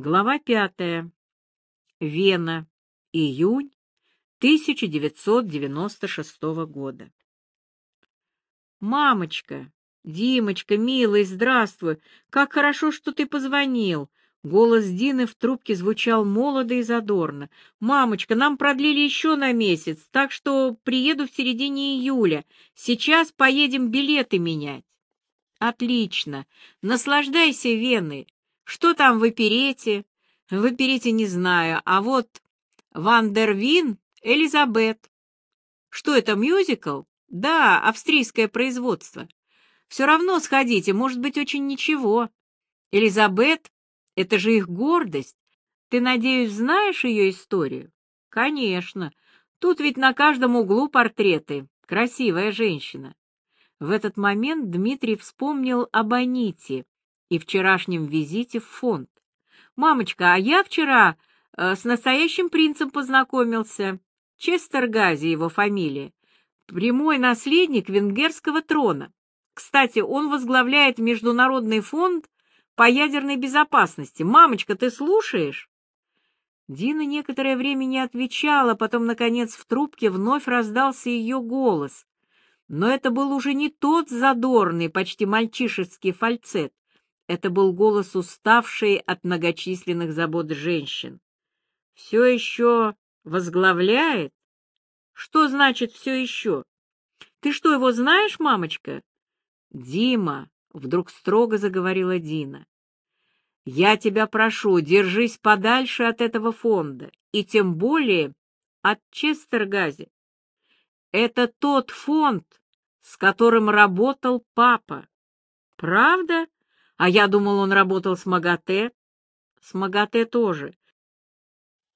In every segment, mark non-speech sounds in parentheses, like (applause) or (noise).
Глава пятая. Вена. Июнь 1996 года. «Мамочка! Димочка, милый, здравствуй! Как хорошо, что ты позвонил!» Голос Дины в трубке звучал молодо и задорно. «Мамочка, нам продлили еще на месяц, так что приеду в середине июля. Сейчас поедем билеты менять». «Отлично! Наслаждайся Веной! Что там в оперете?» «В оперете не знаю, а вот Вандервин Элизабет». «Что это, мюзикл?» «Да, австрийское производство. Все равно сходите, может быть, очень ничего. Элизабет это же их гордость. Ты, надеюсь, знаешь ее историю? Конечно. Тут ведь на каждом углу портреты. Красивая женщина. В этот момент Дмитрий вспомнил об Аните и вчерашнем визите в фонд. «Мамочка, а я вчера э, с настоящим принцем познакомился. Честер Гази его фамилия. Прямой наследник венгерского трона. Кстати, он возглавляет Международный фонд по ядерной безопасности. Мамочка, ты слушаешь?» Дина некоторое время не отвечала, потом, наконец, в трубке вновь раздался ее голос. Но это был уже не тот задорный, почти мальчишеский фальцет. Это был голос уставшей от многочисленных забот женщин. «Все еще возглавляет? Что значит «все еще»? Ты что, его знаешь, мамочка?» «Дима, Вдруг строго заговорила Дина. «Я тебя прошу, держись подальше от этого фонда, и тем более от Честергази. Это тот фонд, с которым работал папа. Правда? А я думал, он работал с МАГАТЭ. С МАГАТЭ тоже.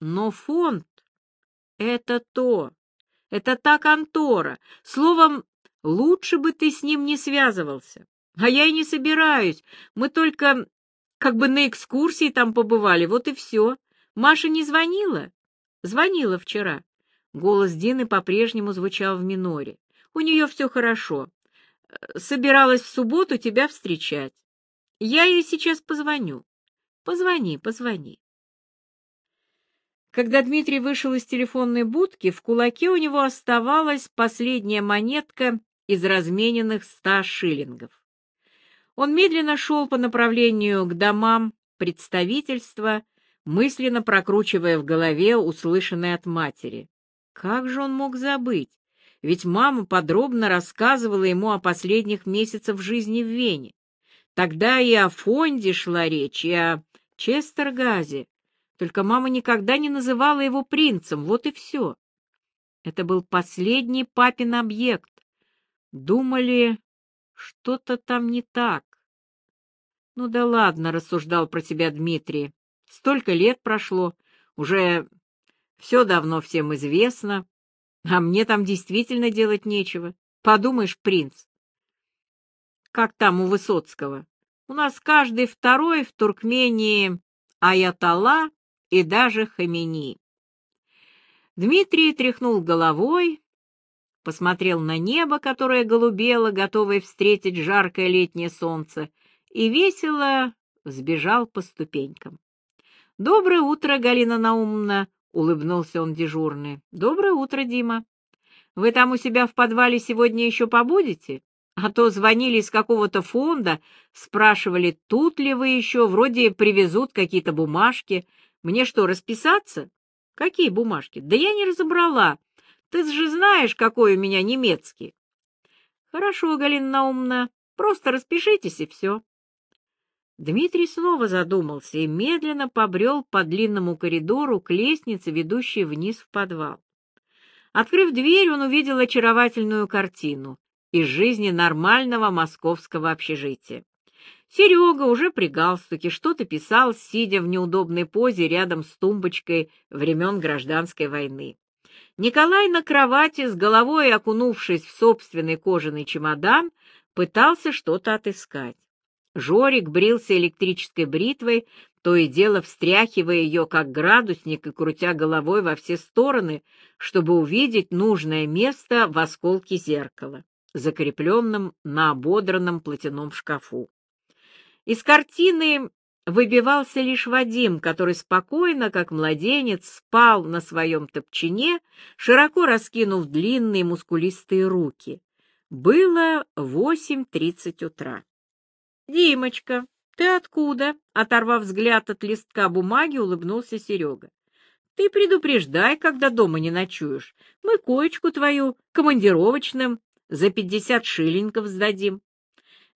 Но фонд — это то, это та контора. Словом, лучше бы ты с ним не связывался. А я и не собираюсь. Мы только как бы на экскурсии там побывали, вот и все. Маша не звонила? Звонила вчера. Голос Дины по-прежнему звучал в миноре. У нее все хорошо. Собиралась в субботу тебя встречать. Я ей сейчас позвоню. Позвони, позвони. Когда Дмитрий вышел из телефонной будки, в кулаке у него оставалась последняя монетка из размененных ста шиллингов. Он медленно шел по направлению к домам представительства, мысленно прокручивая в голове услышанное от матери. Как же он мог забыть? Ведь мама подробно рассказывала ему о последних месяцах жизни в Вене. Тогда и о фонде шла речь, и о Честергазе. Только мама никогда не называла его принцем, вот и все. Это был последний папин объект. Думали, что-то там не так. Ну да ладно, рассуждал про себя Дмитрий. Столько лет прошло, уже все давно всем известно, а мне там действительно делать нечего. Подумаешь, принц. Как там у Высоцкого? У нас каждый второй в Туркмении Аятолла и даже Хамени. Дмитрий тряхнул головой, посмотрел на небо, которое голубело, готовое встретить жаркое летнее солнце, и весело взбежал по ступенькам. «Доброе утро, Галина Наумовна!» — улыбнулся он дежурный. «Доброе утро, Дима! Вы там у себя в подвале сегодня еще побудете? А то звонили из какого-то фонда, спрашивали, тут ли вы еще, вроде привезут какие-то бумажки. Мне что, расписаться? Какие бумажки? Да я не разобрала. Ты же знаешь, какой у меня немецкий. Хорошо, Галина Наумна, просто распишитесь и все. Дмитрий снова задумался и медленно побрел по длинному коридору к лестнице, ведущей вниз в подвал. Открыв дверь, он увидел очаровательную картину из жизни нормального московского общежития. Серега уже при галстуке что-то писал, сидя в неудобной позе рядом с тумбочкой времен гражданской войны. Николай на кровати, с головой окунувшись в собственный кожаный чемодан, пытался что-то отыскать. Жорик брился электрической бритвой, то и дело встряхивая ее, как градусник, и крутя головой во все стороны, чтобы увидеть нужное место в осколке зеркала, закрепленном на ободранном платяном шкафу. Из картины выбивался лишь Вадим, который спокойно, как младенец, спал на своем топчине, широко раскинув длинные мускулистые руки. Было восемь тридцать утра. «Димочка, ты откуда?» — оторвав взгляд от листка бумаги, улыбнулся Серега. «Ты предупреждай, когда дома не ночуешь. Мы коечку твою командировочным за пятьдесят шиллингов сдадим».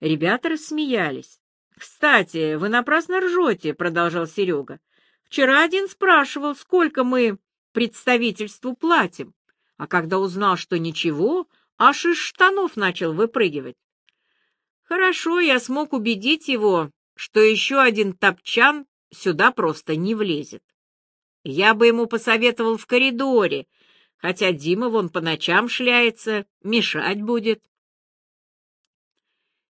Ребята рассмеялись. «Кстати, вы напрасно ржете», — продолжал Серега. «Вчера один спрашивал, сколько мы представительству платим, а когда узнал, что ничего, аж из штанов начал выпрыгивать. Хорошо, я смог убедить его, что еще один топчан сюда просто не влезет. Я бы ему посоветовал в коридоре, хотя Дима вон по ночам шляется, мешать будет.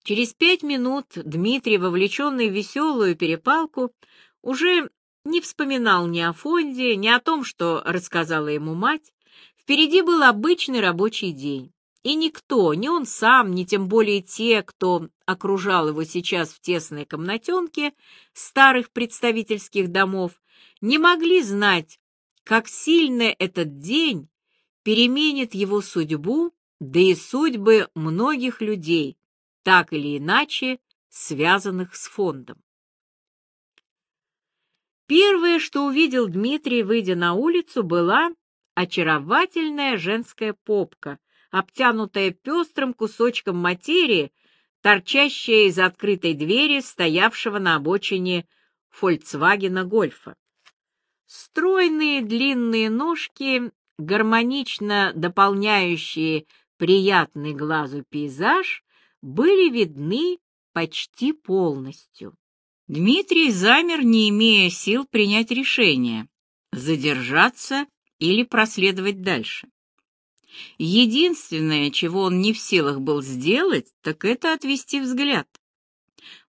Через пять минут Дмитрий, вовлеченный в веселую перепалку, уже не вспоминал ни о фонде, ни о том, что рассказала ему мать. Впереди был обычный рабочий день. И никто, ни он сам, ни тем более те, кто окружал его сейчас в тесной комнатенке старых представительских домов, не могли знать, как сильно этот день переменит его судьбу, да и судьбы многих людей, так или иначе связанных с фондом. Первое, что увидел Дмитрий, выйдя на улицу, была очаровательная женская попка, обтянутая пестрым кусочком материи, торчащая из открытой двери стоявшего на обочине Фольксвагена Гольфа. Стройные длинные ножки, гармонично дополняющие приятный глазу пейзаж, были видны почти полностью. Дмитрий замер, не имея сил принять решение, задержаться или проследовать дальше. Единственное, чего он не в силах был сделать, так это отвести взгляд.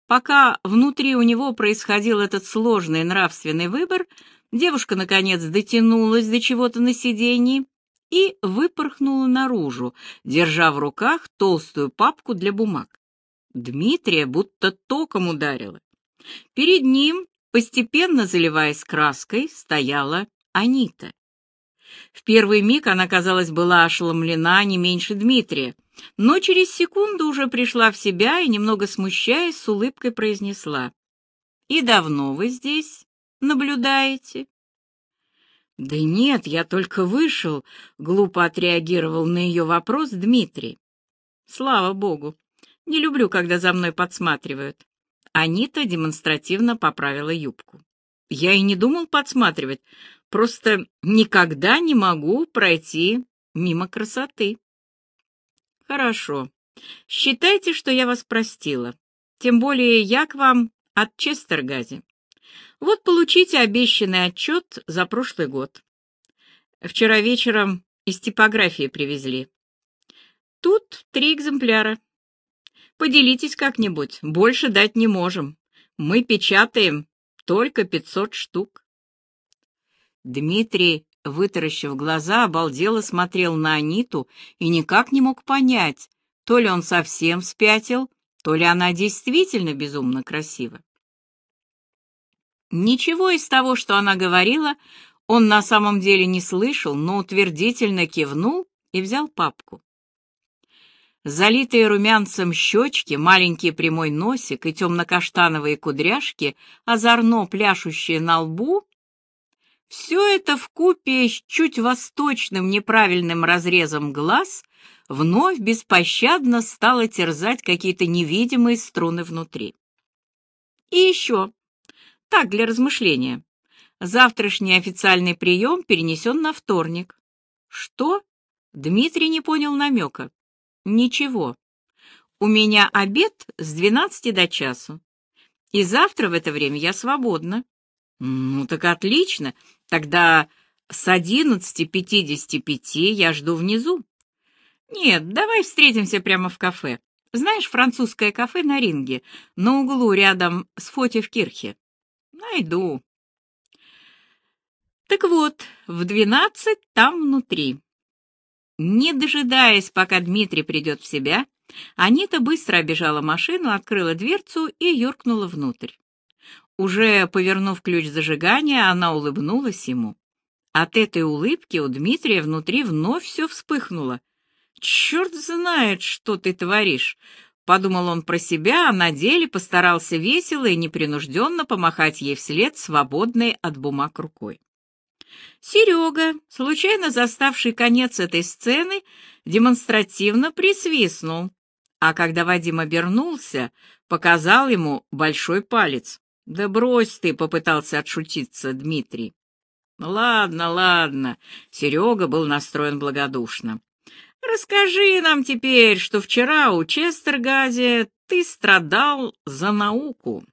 Пока внутри у него происходил этот сложный нравственный выбор, девушка, наконец, дотянулась до чего-то на сиденье и выпорхнула наружу, держа в руках толстую папку для бумаг. Дмитрия будто током ударило. Перед ним, постепенно заливаясь краской, стояла Анита. В первый миг она, казалось, была ошеломлена не меньше Дмитрия, но через секунду уже пришла в себя и, немного смущаясь, с улыбкой произнесла. «И давно вы здесь наблюдаете?» «Да нет, я только вышел», — глупо отреагировал на ее вопрос Дмитрий. «Слава богу. Не люблю, когда за мной подсматривают». Анита демонстративно поправила юбку. «Я и не думал подсматривать, просто никогда не могу пройти мимо красоты». «Хорошо. Считайте, что я вас простила. Тем более я к вам от Честергази. Вот получите обещанный отчет за прошлый год. Вчера вечером из типографии привезли. Тут три экземпляра. Поделитесь как-нибудь, больше дать не можем. Мы печатаем только пятьсот штук. Дмитрий, вытаращив глаза, обалдело смотрел на Аниту и никак не мог понять, то ли он совсем спятил, то ли она действительно безумно красива. Ничего из того, что она говорила, он на самом деле не слышал, но утвердительно кивнул и взял папку. Залитые румянцем щечки, маленький прямой носик и темно-каштановые кудряшки, озорно пляшущие на лбу — все это вкупе с чуть восточным неправильным разрезом глаз вновь беспощадно стало терзать какие-то невидимые струны внутри. И еще, так, для размышления. Завтрашний официальный прием перенесен на вторник. Что? Дмитрий не понял намека. Ничего. У меня обед с двенадцати до часу. И завтра в это время я свободна. Ну так отлично. Тогда с одиннадцати пятидесяти пяти я жду внизу. Нет, давай встретимся прямо в кафе. Знаешь, французское кафе на ринге, на углу рядом с Фотевкирхе. Найду. Так вот, в двенадцать там внутри. Не дожидаясь, пока Дмитрий придет в себя, Анита быстро обежала машину, открыла дверцу и юркнула внутрь. Уже повернув ключ зажигания, она улыбнулась ему. От этой улыбки у Дмитрия внутри вновь все вспыхнуло. «Черт знает, что ты творишь!» — подумал он про себя, а на деле постарался весело и непринужденно помахать ей вслед свободной от бумаг рукой. Серега, случайно заставший конец этой сцены, демонстративно присвистнул, а когда Вадим обернулся, показал ему большой палец. «Да брось ты!» — попытался отшутиться Дмитрий. «Ладно, ладно», — Серега был настроен благодушно. «Расскажи нам теперь, что вчера у Честергазе ты страдал за науку».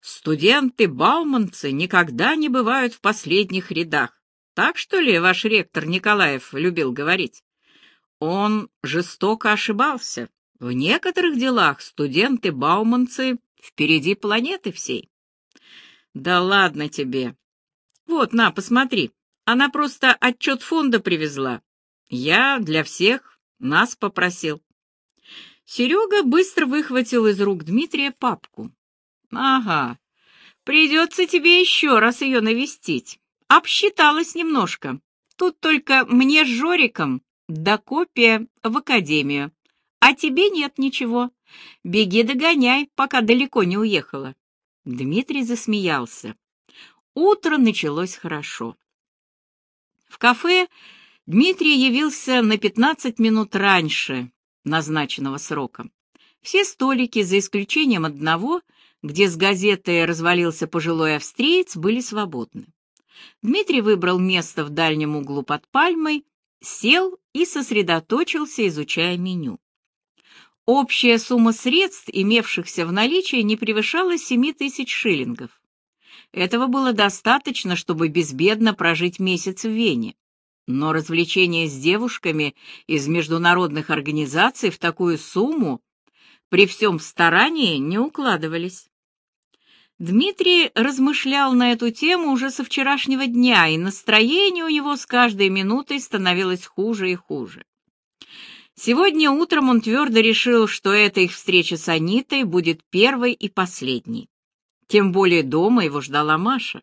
Студенты-бауманцы никогда не бывают в последних рядах. Так что ли ваш ректор Николаев любил говорить? Он жестоко ошибался. В некоторых делах студенты-бауманцы впереди планеты всей. Да ладно тебе. Вот, на, посмотри. Она просто отчет фонда привезла. Я для всех нас попросил. Серега быстро выхватил из рук Дмитрия папку. Ага. Придется тебе еще раз ее навестить. Обсчиталась немножко. Тут только мне с Жориком да копия в академию. А тебе нет ничего. Беги догоняй, пока далеко не уехала. Дмитрий засмеялся. Утро началось хорошо. В кафе Дмитрий явился на пятнадцать минут раньше назначенного срока. Все столики, за исключением одного, где с газетой развалился пожилой австриец, были свободны. Дмитрий выбрал место в дальнем углу под пальмой, сел и сосредоточился, изучая меню. Общая сумма средств, имевшихся в наличии, не превышала семи тысяч шиллингов. Этого было достаточно, чтобы безбедно прожить месяц в Вене. Но развлечения с девушками из международных организаций в такую сумму при всем старании не укладывались. Дмитрий размышлял на эту тему уже со вчерашнего дня, и настроение у него с каждой минутой становилось хуже и хуже. Сегодня утром он твердо решил, что эта их встреча с Анитой будет первой и последней. Тем более дома его ждала Маша.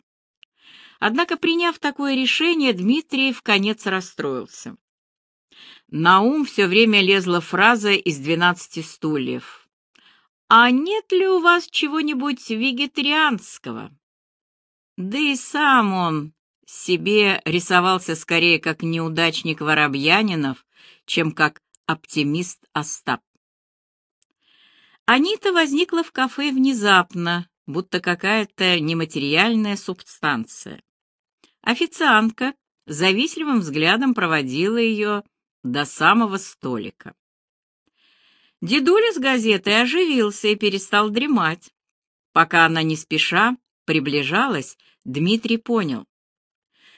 Однако, приняв такое решение, Дмитрий в конец расстроился. На ум все время лезла фраза из «Двенадцати стульев». «А нет ли у вас чего-нибудь вегетарианского?» Да и сам он себе рисовался скорее как неудачник Воробьянинов, чем как оптимист Остап. Анита возникла в кафе внезапно, будто какая-то нематериальная субстанция. Официантка завистливым взглядом проводила ее до самого столика. Дедуля с газетой оживился и перестал дремать. Пока она не спеша приближалась, Дмитрий понял.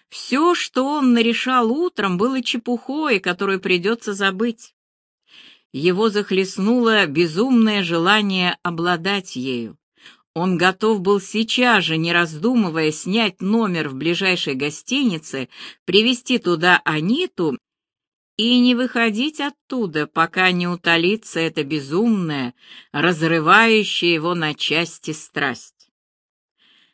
Все, что он нарешал утром, было чепухой, которую придется забыть. Его захлестнуло безумное желание обладать ею. Он готов был сейчас же, не раздумывая, снять номер в ближайшей гостинице, привезти туда Аниту и не выходить оттуда, пока не утолится эта безумная, разрывающая его на части страсть.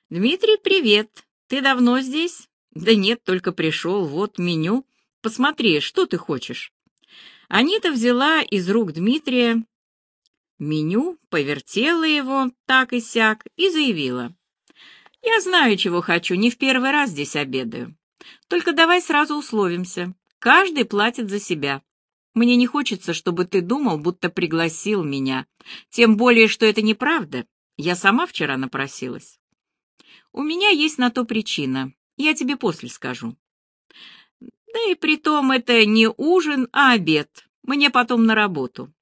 «Дмитрий, привет! Ты давно здесь?» «Да нет, только пришел, вот меню. Посмотри, что ты хочешь?» Анита взяла из рук Дмитрия меню, повертела его так и сяк и заявила. «Я знаю, чего хочу, не в первый раз здесь обедаю. Только давай сразу условимся. Каждый платит за себя. Мне не хочется, чтобы ты думал, будто пригласил меня. Тем более, что это неправда. Я сама вчера напросилась. У меня есть на то причина. Я тебе после скажу. Да и притом это не ужин, а обед. Мне потом на работу.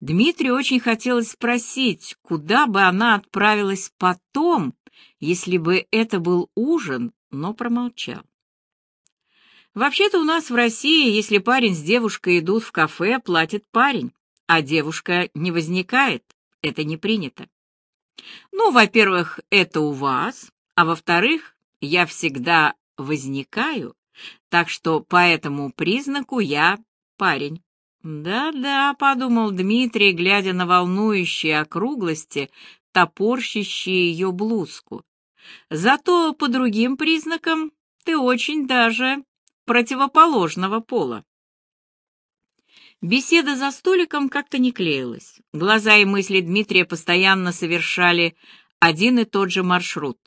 Дмитрию очень хотелось спросить, куда бы она отправилась потом, если бы это был ужин, но промолчал. Вообще-то у нас в России, если парень с девушкой идут в кафе, платит парень, а девушка не возникает. Это не принято. Ну, во-первых, это у вас, а во-вторых, я всегда возникаю, так что по этому признаку я парень. «Да-да», — подумал Дмитрий, глядя на волнующие округлости топорщащие ее блузку. Зато по другим признакам ты очень даже противоположного пола. Беседа за столиком как-то не клеилась. Глаза и мысли Дмитрия постоянно совершали один и тот же маршрут.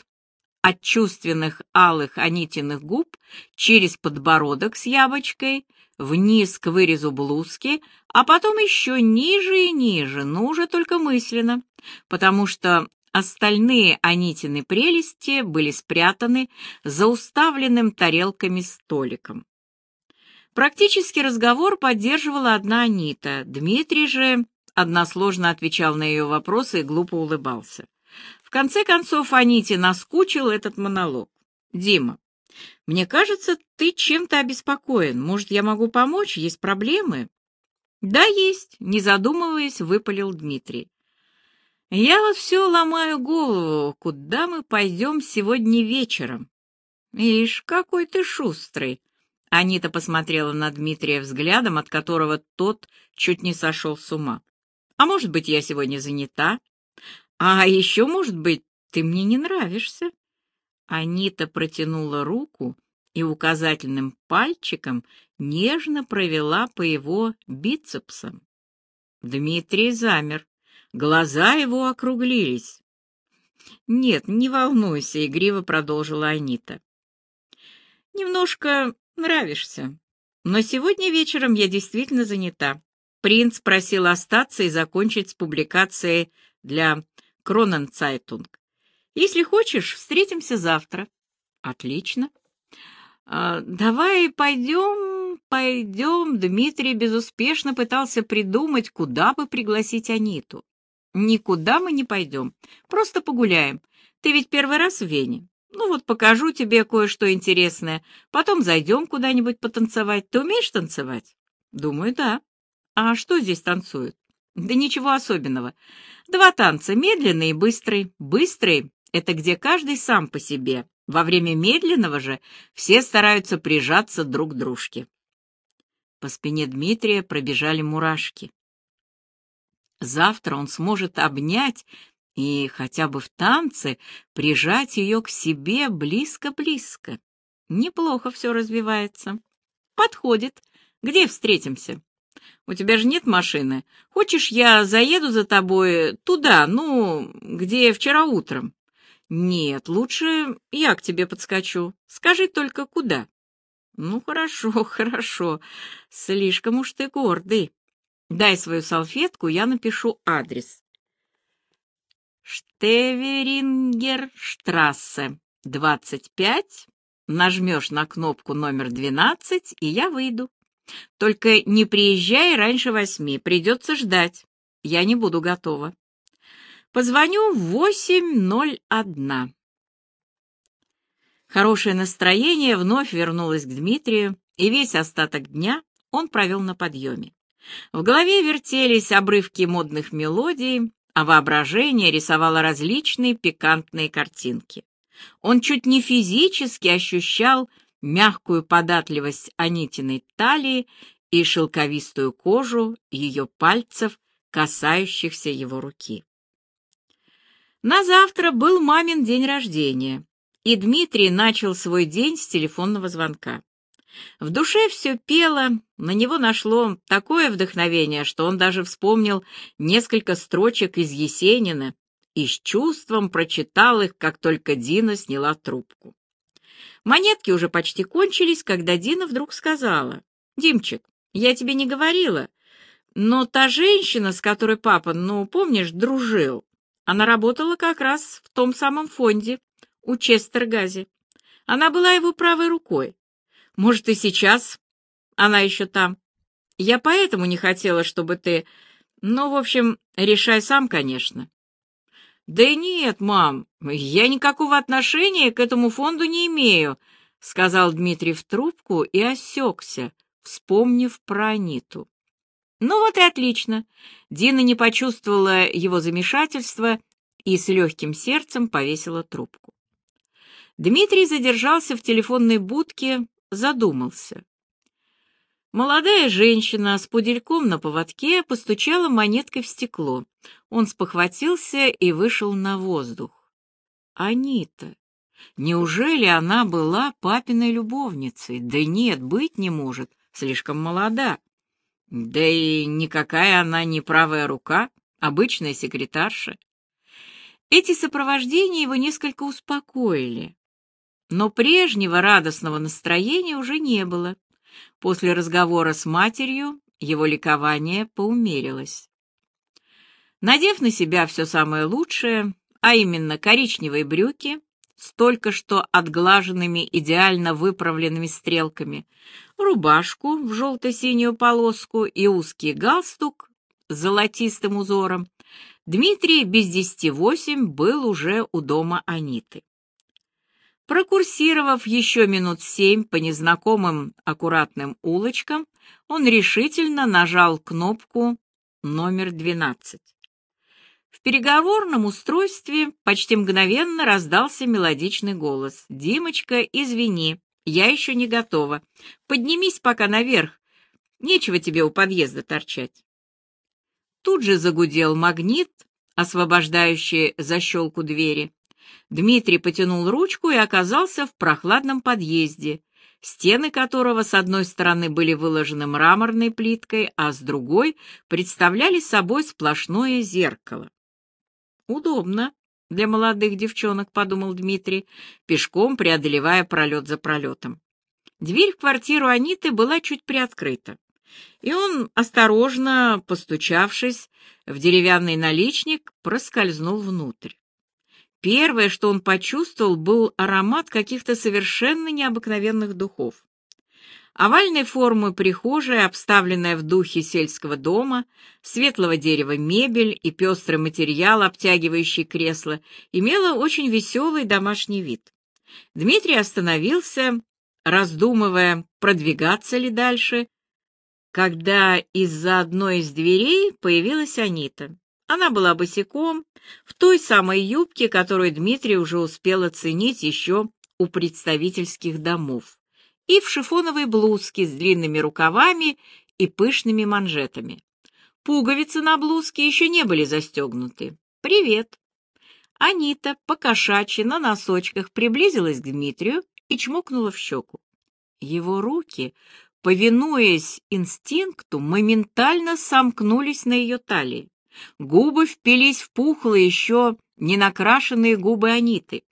От чувственных алых Анитиных губ через подбородок с яблочкой, вниз к вырезу блузки, а потом еще ниже и ниже, но уже только мысленно, потому что остальные Анитины прелести были спрятаны за уставленным тарелками столиком. Практически разговор поддерживала одна Анита. Дмитрий же односложно отвечал на ее вопросы и глупо улыбался. В конце концов, Аните наскучил этот монолог. «Дима, мне кажется, ты чем-то обеспокоен. Может, я могу помочь? Есть проблемы?» «Да, есть», — не задумываясь, выпалил Дмитрий. «Я вот все ломаю голову, куда мы пойдем сегодня вечером?» «Ишь, какой ты шустрый!» Анита посмотрела на Дмитрия взглядом, от которого тот чуть не сошел с ума. «А может быть, я сегодня занята? А еще, может быть, ты мне не нравишься?» Анита протянула руку и указательным пальчиком нежно провела по его бицепсам. Дмитрий замер, глаза его округлились. «Нет, не волнуйся», — игриво продолжила Анита. «Немножко Нравишься. Но сегодня вечером я действительно занята. Принц просил остаться и закончить с публикацией для Kronen Zeitung. Если хочешь, встретимся завтра. Отлично. А, давай пойдем, пойдем. Дмитрий безуспешно пытался придумать, куда бы пригласить Аниту. Никуда мы не пойдем, просто погуляем. Ты ведь первый раз в Вене. Ну вот покажу тебе кое-что интересное. Потом зайдем куда-нибудь потанцевать. Ты умеешь танцевать? Думаю, да. А что здесь танцуют? Да ничего особенного. Два танца, медленный и быстрый. Быстрый — это где каждый сам по себе. Во время медленного же все стараются прижаться друг к дружке. По спине Дмитрия пробежали мурашки. Завтра он сможет обнять и хотя бы в танце прижать ее к себе близко-близко. Неплохо все развивается. Подходит. Где встретимся? У тебя же нет машины. Хочешь, я заеду за тобой туда, ну, где вчера утром? Нет, лучше я к тебе подскочу. Скажи только, куда. Ну, хорошо, (laughs) хорошо. Слишком уж ты гордый. Дай свою салфетку, я напишу адрес. Штеверингерштрассе, 25. Нажмешь на кнопку номер 12, и я выйду. Только не приезжай раньше восьми, придется ждать. Я не буду готова. Позвоню в 8.01. Хорошее настроение вновь вернулось к Дмитрию, и весь остаток дня он провел на подъеме. В голове вертелись обрывки модных мелодий, а воображение рисовало различные пикантные картинки. Он чуть не физически ощущал мягкую податливость Анитиной талии и шелковистую кожу ее пальцев, касающихся его руки. На завтра был мамин день рождения, и Дмитрий начал свой день с телефонного звонка. В душе все пело, на него нашло такое вдохновение, что он даже вспомнил несколько строчек из Есенина и с чувством прочитал их, как только Дина сняла трубку. Монетки уже почти кончились, когда Дина вдруг сказала, «Димчик, я тебе не говорила, но та женщина, с которой папа, ну, помнишь, дружил, она работала как раз в том самом фонде у Честергази. Она была его правой рукой. Может, и сейчас она еще там. Я поэтому не хотела, чтобы ты... Ну, в общем, решай сам, конечно. Да нет, мам, я никакого отношения к этому фонду не имею, сказал Дмитрий в трубку и осекся, вспомнив про Аниту. Ну вот и отлично. Дина не почувствовала его замешательства и с легким сердцем повесила трубку. Дмитрий задержался в телефонной будке задумался. Молодая женщина с пудельком на поводке постучала монеткой в стекло. Он спохватился и вышел на воздух. Анита. Неужели она была папиной любовницей? Да нет, быть не может, слишком молода. Да и никакая она не правая рука, обычная секретарша. Эти сопровождения его несколько успокоили. Но прежнего радостного настроения уже не было. После разговора с матерью его ликование поумерилось. Надев на себя все самое лучшее, а именно коричневые брюки с только что отглаженными идеально выправленными стрелками, рубашку в желто-синюю полоску и узкий галстук с золотистым узором, Дмитрий без десяти восемь был уже у дома Аниты. Прокурсировав еще минут семь по незнакомым аккуратным улочкам, он решительно нажал кнопку номер двенадцать. В переговорном устройстве почти мгновенно раздался мелодичный голос. «Димочка, извини, я еще не готова. Поднимись пока наверх. Нечего тебе у подъезда торчать». Тут же загудел магнит, освобождающий защелку двери. Дмитрий потянул ручку и оказался в прохладном подъезде, стены которого с одной стороны были выложены мраморной плиткой, а с другой представляли собой сплошное зеркало. Удобно для молодых девчонок, подумал Дмитрий, пешком преодолевая пролет за пролетом. Дверь в квартиру Аниты была чуть приоткрыта, и он, осторожно постучавшись в деревянный наличник, проскользнул внутрь. Первое, что он почувствовал, был аромат каких-то совершенно необыкновенных духов. Овальной формы прихожая, обставленная в духе сельского дома, светлого дерева мебель и пестрый материал, обтягивающий кресло, имела очень веселый домашний вид. Дмитрий остановился, раздумывая, продвигаться ли дальше, когда из-за одной из дверей появилась Анита. Она была босиком, в той самой юбке, которую Дмитрий уже успел оценить еще у представительских домов и в шифоновой блузке с длинными рукавами и пышными манжетами. Пуговицы на блузке еще не были застегнуты. «Привет!» Анита, покошачьи на носочках, приблизилась к Дмитрию и чмокнула в щеку. Его руки, повинуясь инстинкту, моментально сомкнулись на ее талии. Губы впились в пухлые, еще не накрашенные губы Аниты.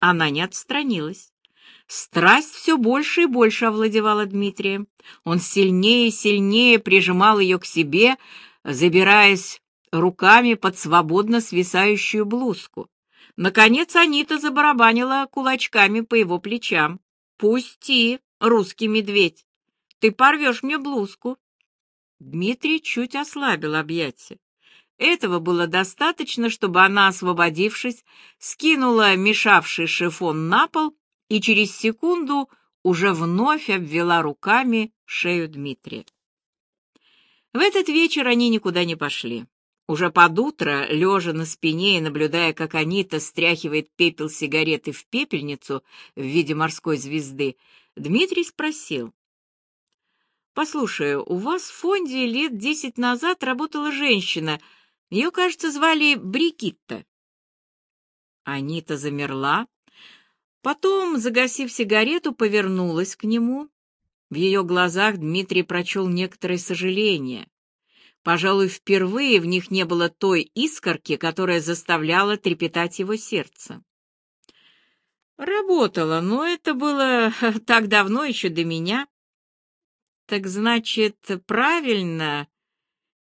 Она не отстранилась. Страсть все больше и больше овладевала Дмитрием. Он сильнее и сильнее прижимал ее к себе, забираясь руками под свободно свисающую блузку. Наконец Анита забарабанила кулачками по его плечам. «Пусти, русский медведь! Ты порвешь мне блузку!» Дмитрий чуть ослабил объятия. Этого было достаточно, чтобы она, освободившись, скинула мешавший шифон на пол и через секунду уже вновь обвела руками шею Дмитрия. В этот вечер они никуда не пошли. Уже под утро, лежа на спине и наблюдая, как Анита стряхивает пепел сигареты в пепельницу в виде морской звезды, Дмитрий спросил. «Послушай, у вас в фонде лет десять назад работала женщина. Ее, кажется, звали Брикитта». Анита замерла, Потом, загасив сигарету, повернулась к нему. В ее глазах Дмитрий прочел некоторое сожаление. Пожалуй, впервые в них не было той искорки, которая заставляла трепетать его сердце. Работала, но это было (laughs) так давно, еще до меня. Так значит, правильно,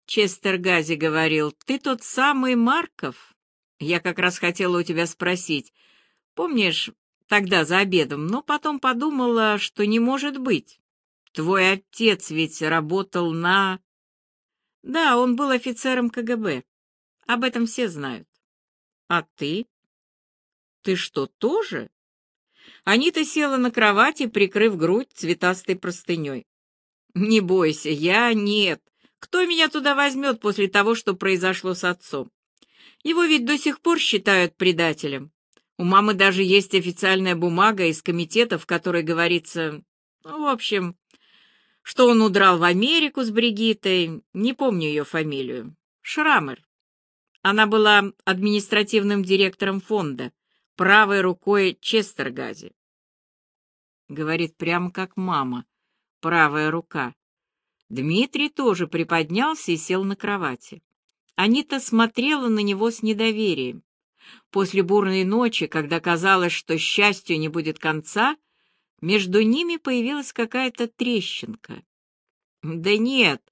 Честер Гази говорил, ты тот самый Марков? Я как раз хотела у тебя спросить. Помнишь, тогда за обедом, но потом подумала, что не может быть. Твой отец ведь работал на... Да, он был офицером КГБ. Об этом все знают. А ты? Ты что, тоже? Анита села на кровати, прикрыв грудь цветастой простыней. Не бойся, я нет. Кто меня туда возьмет после того, что произошло с отцом? Его ведь до сих пор считают предателем. У мамы даже есть официальная бумага из комитета, в которой говорится... Ну, в общем, что он удрал в Америку с Бригитой, не помню ее фамилию, Шрамер. Она была административным директором фонда, правой рукой Честергази. Говорит прямо как мама, правая рука. Дмитрий тоже приподнялся и сел на кровати. Анита смотрела на него с недоверием. После бурной ночи, когда казалось, что счастью не будет конца, между ними появилась какая-то трещинка. «Да нет,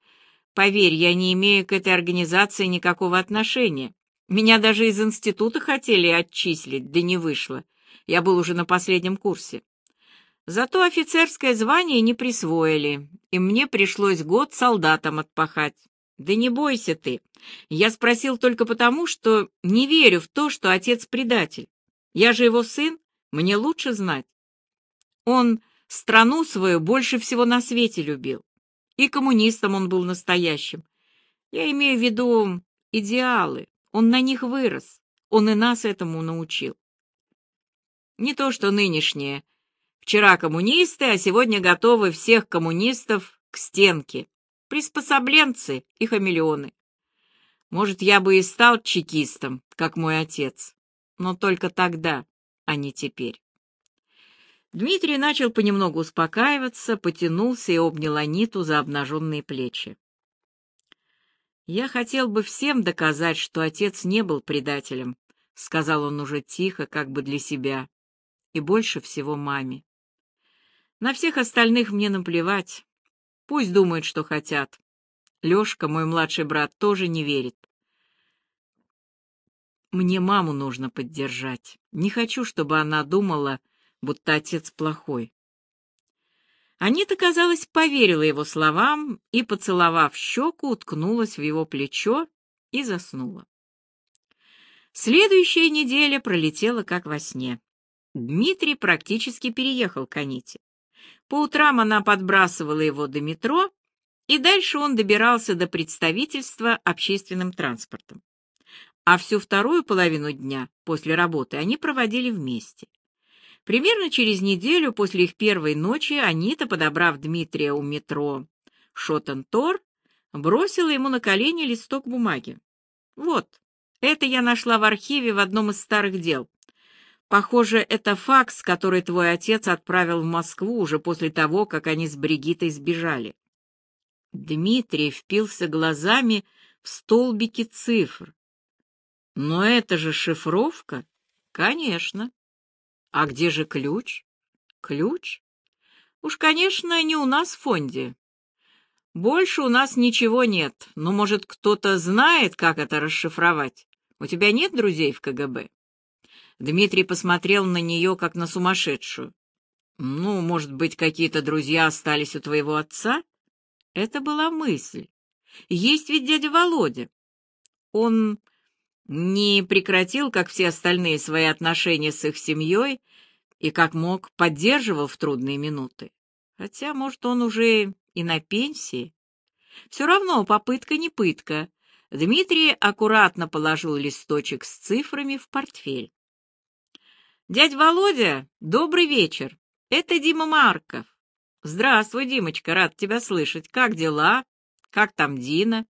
поверь, я не имею к этой организации никакого отношения. Меня даже из института хотели отчислить, да не вышло. Я был уже на последнем курсе. Зато офицерское звание не присвоили, и мне пришлось год солдатам отпахать. Да не бойся ты. Я спросил только потому, что не верю в то, что отец предатель. Я же его сын, мне лучше знать. Он страну свою больше всего на свете любил. И коммунистом он был настоящим. Я имею в виду идеалы. Он на них вырос. Он и нас этому научил. Не то что нынешние. Вчера коммунисты, а сегодня готовы всех коммунистов к стенке приспособленцы и хамелеоны. Может, я бы и стал чекистом, как мой отец, но только тогда, а не теперь. Дмитрий начал понемногу успокаиваться, потянулся и обнял Аниту за обнаженные плечи. «Я хотел бы всем доказать, что отец не был предателем», — сказал он уже тихо, как бы для себя, и больше всего маме. «На всех остальных мне наплевать. Пусть думают, что хотят. Лешка, мой младший брат, тоже не верит. Мне маму нужно поддержать. Не хочу, чтобы она думала, будто отец плохой. Анита, казалось, поверила его словам и, поцеловав щеку, уткнулась в его плечо и заснула. Следующая неделя пролетела как во сне. Дмитрий практически переехал к Аните. По утрам она подбрасывала его до метро, и дальше он добирался до представительства общественным транспортом. А всю вторую половину дня после работы они проводили вместе. Примерно через неделю после их первой ночи Анита, подобрав Дмитрия у метро Шотентор, бросила ему на колени листок бумаги. «Вот, это я нашла в архиве в одном из старых дел. Похоже, это факс, который твой отец отправил в Москву уже после того, как они с Бригитой сбежали. Дмитрий впился глазами в столбики цифр. Но это же шифровка? Конечно. А где же ключ? Ключ? Уж, конечно, не у нас в фонде. Больше у нас ничего нет, но, может, кто-то знает, как это расшифровать? У тебя нет друзей в КГБ? Дмитрий посмотрел на нее, как на сумасшедшую. «Ну, может быть, какие-то друзья остались у твоего отца?» Это была мысль. «Есть ведь дядя Володя. Он не прекратил, как все остальные, свои отношения с их семьей и, как мог, поддерживал в трудные минуты. Хотя, может, он уже и на пенсии. Все равно попытка не пытка. Дмитрий аккуратно положил листочек с цифрами в портфель. Дядь Володя, добрый вечер. Это Дима Марков. Здравствуй, Димочка, рад тебя слышать. Как дела? Как там Дина?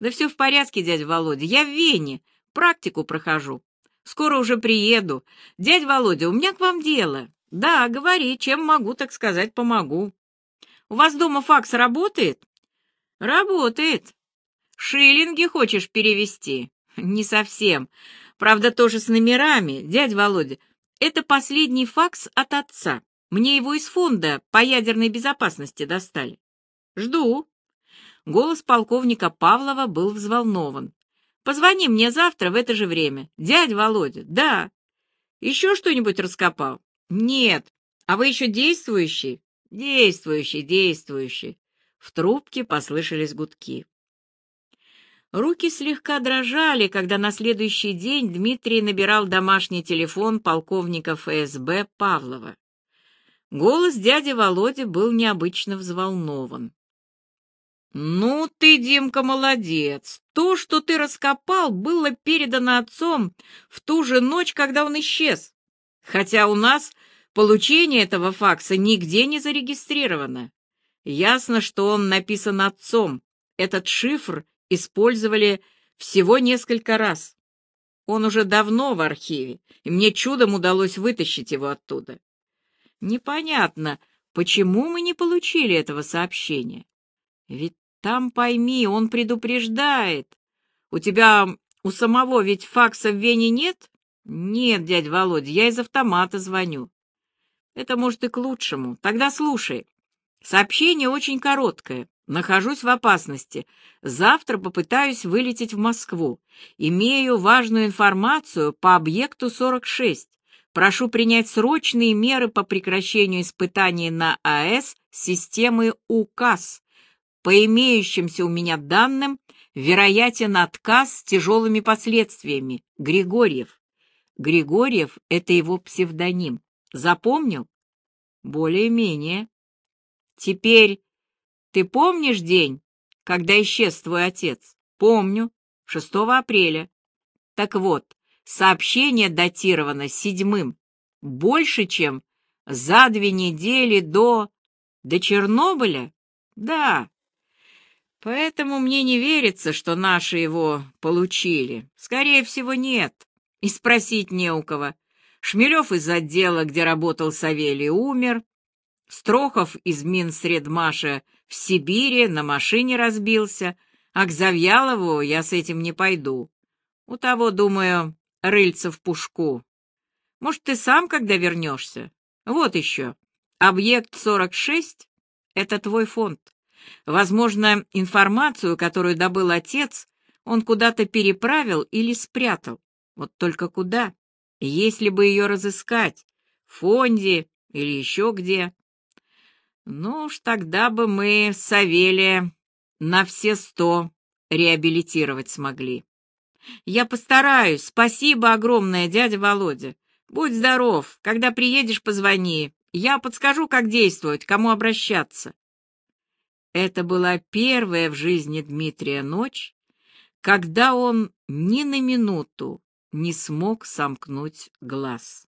Да все в порядке, дядя Володя. Я в Вене, практику прохожу. Скоро уже приеду. Дядь Володя, у меня к вам дело. Да, говори, чем могу, так сказать, помогу. У вас дома факс работает? Работает. Шиллинги хочешь перевести? Не совсем. Правда, тоже с номерами. Дядь Володя, это последний факс от отца. Мне его из фонда по ядерной безопасности достали. Жду. Голос полковника Павлова был взволнован. Позвони мне завтра в это же время. Дядь Володя, да. Еще что-нибудь раскопал? Нет. А вы еще действующий? Действующий, действующий. В трубке послышались гудки. Руки слегка дрожали, когда на следующий день Дмитрий набирал домашний телефон полковника ФСБ Павлова. Голос дяди Володи был необычно взволнован. «Ну ты, Димка, молодец! То, что ты раскопал, было передано отцом в ту же ночь, когда он исчез. Хотя у нас получение этого факса нигде не зарегистрировано. Ясно, что он написан отцом. Этот шифр использовали всего несколько раз. Он уже давно в архиве, и мне чудом удалось вытащить его оттуда. Непонятно, почему мы не получили этого сообщения. Ведь там, пойми, он предупреждает. У тебя у самого ведь факса в Вене нет? Нет, дядя Володя, я из автомата звоню. Это может и к лучшему. Тогда слушай. Сообщение очень короткое. Нахожусь в опасности. Завтра попытаюсь вылететь в Москву. Имею важную информацию по объекту 46. Прошу принять срочные меры по прекращению испытаний на АЭС системы УКАС. По имеющимся у меня данным, вероятен отказ с тяжелыми последствиями. Григорьев. Григорьев — это его псевдоним. Запомнил? Более-менее. Теперь ты помнишь день, когда исчез твой отец? Помню. 6 апреля. Так вот, сообщение датировано седьмым. Больше, чем за две недели до... До Чернобыля? Да. Поэтому мне не верится, что наши его получили. Скорее всего, нет. И спросить не у кого. Шмелев из отдела, где работал Савелий, умер. Строхов из Минсредмаша в Сибири на машине разбился, а к Завьялову я с этим не пойду. У того, думаю, рыльца в пушку. Может, ты сам, когда вернешься? Вот еще. Объект 46 — это твой фонд. Возможно, информацию, которую добыл отец, он куда-то переправил или спрятал. Вот только куда? Если бы ее разыскать, в фонде или еще где. Ну уж тогда бы мы Савелия на все сто реабилитировать смогли. Я постараюсь. Спасибо огромное, дядя Володя. Будь здоров. Когда приедешь, позвони. Я подскажу, как действовать, кому обращаться. Это была первая в жизни Дмитрия ночь, когда он ни на минуту не смог сомкнуть глаз.